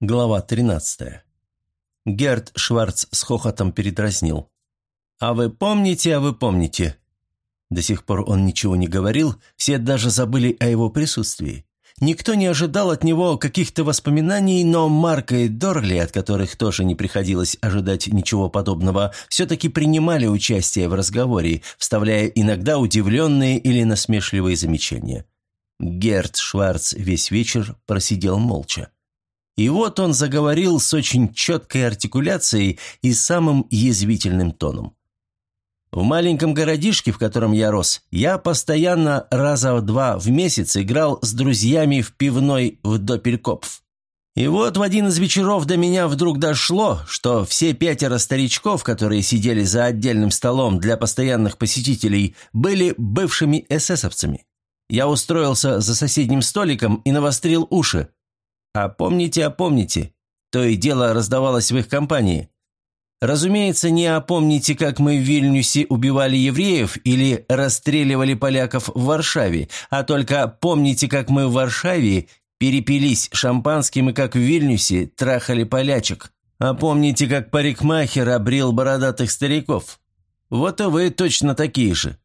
Глава 13. Герд Шварц с хохотом передразнил. «А вы помните, а вы помните?» До сих пор он ничего не говорил, все даже забыли о его присутствии. Никто не ожидал от него каких-то воспоминаний, но Марка и Дорли, от которых тоже не приходилось ожидать ничего подобного, все-таки принимали участие в разговоре, вставляя иногда удивленные или насмешливые замечания. Герд Шварц весь вечер просидел молча. И вот он заговорил с очень четкой артикуляцией и самым язвительным тоном. В маленьком городишке, в котором я рос, я постоянно раза в два в месяц играл с друзьями в пивной в Допелькопф. И вот в один из вечеров до меня вдруг дошло, что все пятеро старичков, которые сидели за отдельным столом для постоянных посетителей, были бывшими эсэсовцами. Я устроился за соседним столиком и навострил уши. А помните, а помните, то и дело раздавалось в их компании. Разумеется, не опомните, как мы в Вильнюсе убивали евреев или расстреливали поляков в Варшаве, а только помните, как мы в Варшаве перепились шампанским и как в Вильнюсе трахали полячек. А помните, как парикмахер обрил бородатых стариков? Вот и вы точно такие же.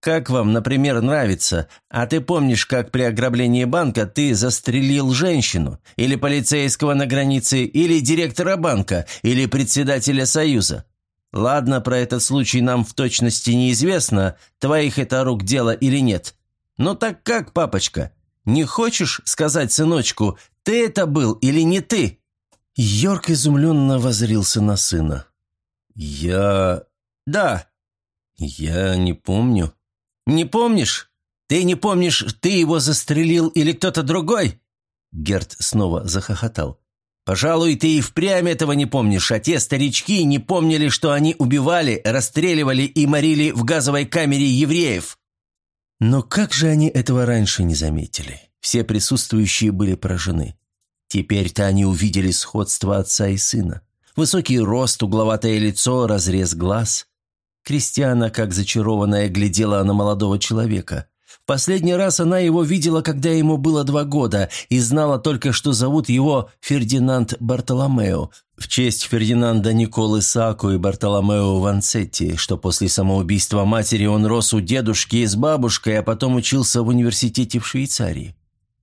Как вам, например, нравится, а ты помнишь, как при ограблении банка ты застрелил женщину, или полицейского на границе, или директора банка, или председателя союза? Ладно, про этот случай нам в точности неизвестно, твоих это рук дело или нет. Но так как, папочка? Не хочешь сказать сыночку, ты это был или не ты?» Йорк изумленно возрился на сына. «Я...» «Да». «Я не помню». «Не помнишь? Ты не помнишь, ты его застрелил или кто-то другой?» Герт снова захохотал. «Пожалуй, ты и впрямь этого не помнишь, а те старички не помнили, что они убивали, расстреливали и морили в газовой камере евреев». Но как же они этого раньше не заметили? Все присутствующие были поражены. Теперь-то они увидели сходство отца и сына. Высокий рост, угловатое лицо, разрез глаз. Кристиана, как зачарованная, глядела на молодого человека. Последний раз она его видела, когда ему было два года, и знала только, что зовут его Фердинанд Бартоломео, в честь Фердинанда Николы Саку и Бартоломео Ванцетти, что после самоубийства матери он рос у дедушки с бабушкой, а потом учился в университете в Швейцарии.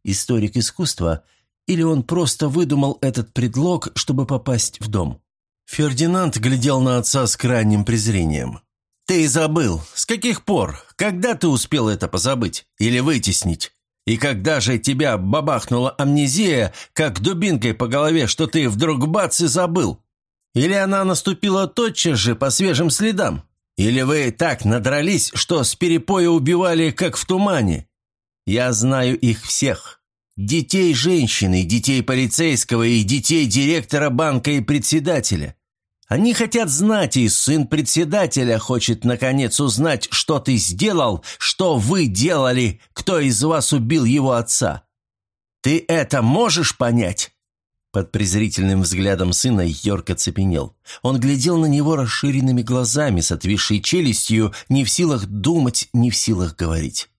Историк искусства или он просто выдумал этот предлог, чтобы попасть в дом? Фердинанд глядел на отца с крайним презрением. «Ты забыл. С каких пор? Когда ты успел это позабыть? Или вытеснить? И когда же тебя бабахнула амнезия, как дубинкой по голове, что ты вдруг бац и забыл? Или она наступила тотчас же по свежим следам? Или вы так надрались, что с перепоя убивали, как в тумане? Я знаю их всех. Детей женщины, детей полицейского и детей директора банка и председателя. Они хотят знать, и сын председателя хочет наконец узнать, что ты сделал, что вы делали, кто из вас убил его отца. Ты это можешь понять?» Под презрительным взглядом сына Йорк оцепенел. Он глядел на него расширенными глазами, с отвисшей челюстью, не в силах думать, не в силах говорить.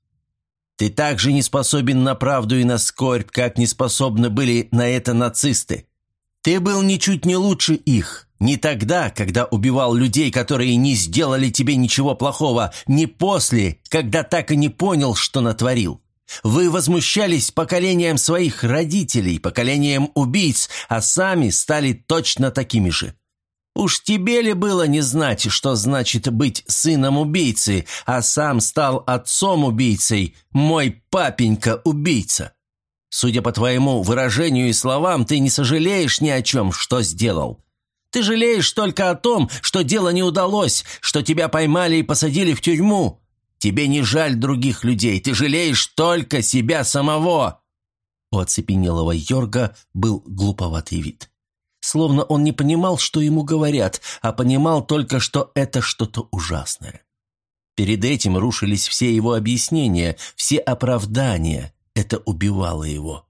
«Ты также не способен на правду и на скорбь, как не способны были на это нацисты. Ты был ничуть не лучше их, не тогда, когда убивал людей, которые не сделали тебе ничего плохого, не после, когда так и не понял, что натворил. Вы возмущались поколением своих родителей, поколением убийц, а сами стали точно такими же. Уж тебе ли было не знать, что значит быть сыном убийцы, а сам стал отцом убийцей, мой папенька-убийца? Судя по твоему выражению и словам, ты не сожалеешь ни о чем, что сделал. Ты жалеешь только о том, что дело не удалось, что тебя поймали и посадили в тюрьму. Тебе не жаль других людей, ты жалеешь только себя самого». У оцепенелого Йорга был глуповатый вид. Словно он не понимал, что ему говорят, а понимал только, что это что-то ужасное. Перед этим рушились все его объяснения, все оправдания. Это убивало его.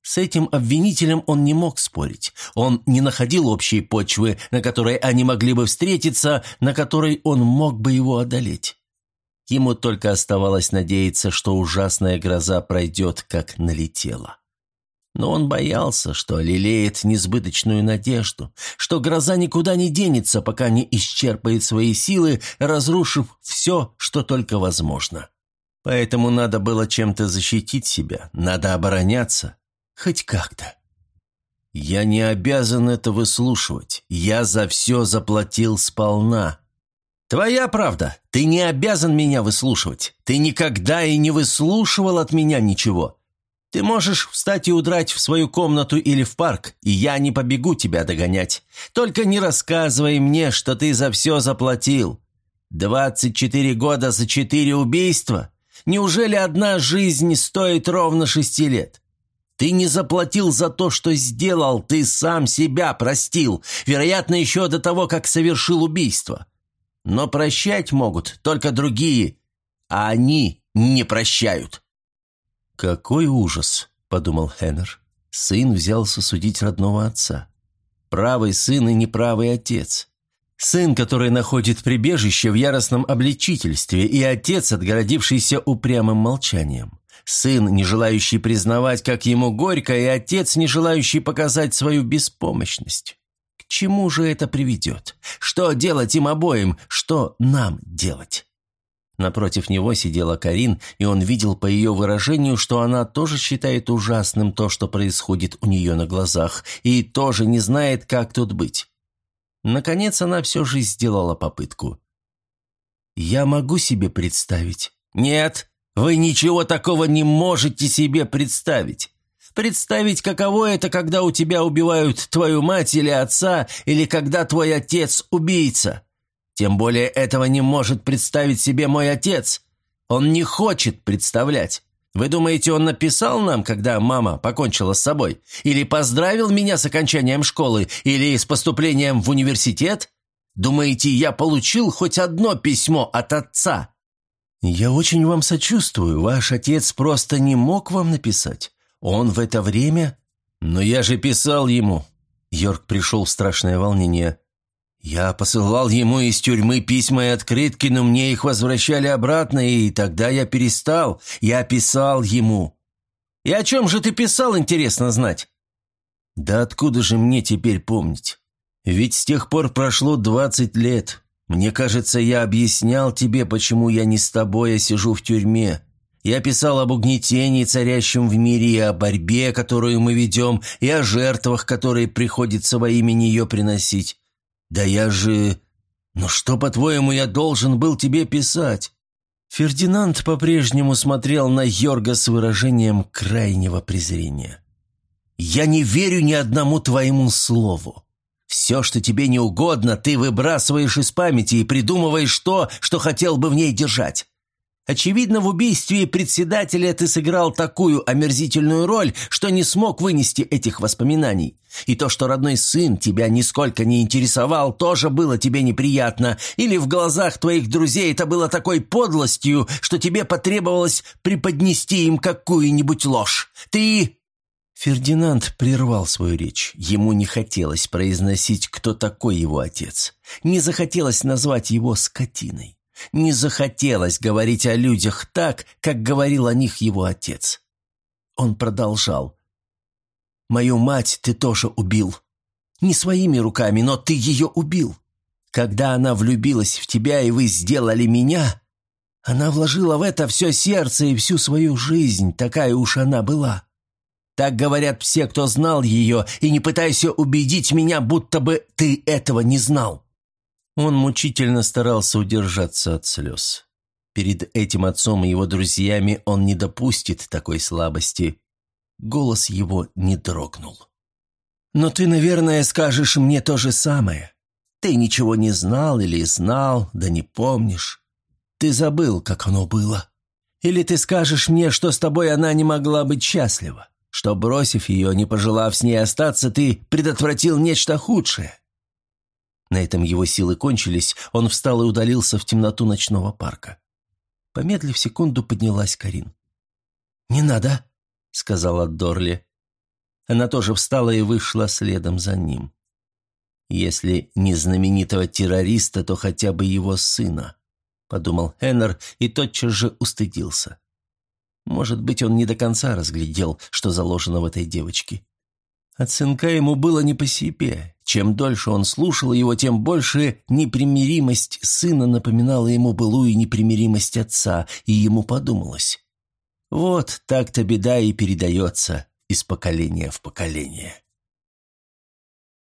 С этим обвинителем он не мог спорить. Он не находил общей почвы, на которой они могли бы встретиться, на которой он мог бы его одолеть. Ему только оставалось надеяться, что ужасная гроза пройдет, как налетела. Но он боялся, что лелеет несбыточную надежду, что гроза никуда не денется, пока не исчерпает свои силы, разрушив все, что только возможно. Поэтому надо было чем-то защитить себя, надо обороняться, хоть как-то. «Я не обязан это выслушивать. Я за все заплатил сполна». «Твоя правда. Ты не обязан меня выслушивать. Ты никогда и не выслушивал от меня ничего. Ты можешь встать и удрать в свою комнату или в парк, и я не побегу тебя догонять. Только не рассказывай мне, что ты за все заплатил. Двадцать четыре года за четыре убийства? Неужели одна жизнь стоит ровно шести лет? Ты не заплатил за то, что сделал, ты сам себя простил, вероятно, еще до того, как совершил убийство. Но прощать могут только другие, а они не прощают». «Какой ужас!» – подумал Хеннер. Сын взялся судить родного отца. Правый сын и неправый отец. Сын, который находит прибежище в яростном обличительстве, и отец, отгородившийся упрямым молчанием. Сын, не желающий признавать, как ему горько, и отец, не желающий показать свою беспомощность. К чему же это приведет? Что делать им обоим? Что нам делать? Напротив него сидела Карин, и он видел по ее выражению, что она тоже считает ужасным то, что происходит у нее на глазах, и тоже не знает, как тут быть. Наконец она все же сделала попытку. «Я могу себе представить». «Нет, вы ничего такого не можете себе представить. Представить, каково это, когда у тебя убивают твою мать или отца, или когда твой отец убийца. Тем более этого не может представить себе мой отец. Он не хочет представлять. Вы думаете, он написал нам, когда мама покончила с собой? Или поздравил меня с окончанием школы? Или с поступлением в университет? Думаете, я получил хоть одно письмо от отца? «Я очень вам сочувствую. Ваш отец просто не мог вам написать. Он в это время...» «Но я же писал ему». Йорк пришел в страшное волнение. Я посылал ему из тюрьмы письма и открытки, но мне их возвращали обратно, и тогда я перестал. Я писал ему. И о чем же ты писал, интересно знать? Да откуда же мне теперь помнить? Ведь с тех пор прошло двадцать лет. Мне кажется, я объяснял тебе, почему я не с тобой, а сижу в тюрьме. Я писал об угнетении, царящем в мире, и о борьбе, которую мы ведем, и о жертвах, которые приходится во имя нее приносить. «Да я же... Ну что, по-твоему, я должен был тебе писать?» Фердинанд по-прежнему смотрел на Йорга с выражением крайнего презрения. «Я не верю ни одному твоему слову. Все, что тебе не угодно, ты выбрасываешь из памяти и придумываешь то, что хотел бы в ней держать. Очевидно, в убийстве председателя ты сыграл такую омерзительную роль, что не смог вынести этих воспоминаний. И то, что родной сын тебя нисколько не интересовал, тоже было тебе неприятно. Или в глазах твоих друзей это было такой подлостью, что тебе потребовалось преподнести им какую-нибудь ложь. Ты...» Фердинанд прервал свою речь. Ему не хотелось произносить, кто такой его отец. Не захотелось назвать его скотиной. Не захотелось говорить о людях так, как говорил о них его отец. Он продолжал. «Мою мать ты тоже убил. Не своими руками, но ты ее убил. Когда она влюбилась в тебя, и вы сделали меня, она вложила в это все сердце и всю свою жизнь, такая уж она была. Так говорят все, кто знал ее, и не пытайся убедить меня, будто бы ты этого не знал». Он мучительно старался удержаться от слез. Перед этим отцом и его друзьями он не допустит такой слабости. Голос его не дрогнул. «Но ты, наверное, скажешь мне то же самое. Ты ничего не знал или знал, да не помнишь. Ты забыл, как оно было. Или ты скажешь мне, что с тобой она не могла быть счастлива, что, бросив ее, не пожелав с ней остаться, ты предотвратил нечто худшее. На этом его силы кончились, он встал и удалился в темноту ночного парка. Помедлив секунду, поднялась Карин. «Не надо», — сказала Дорли. Она тоже встала и вышла следом за ним. «Если не знаменитого террориста, то хотя бы его сына», — подумал Хеннер и тотчас же устыдился. Может быть, он не до конца разглядел, что заложено в этой девочке. От сынка ему было не по себе. Чем дольше он слушал его, тем больше непримиримость сына напоминала ему былую непримиримость отца, и ему подумалось. Вот так-то беда и передается из поколения в поколение.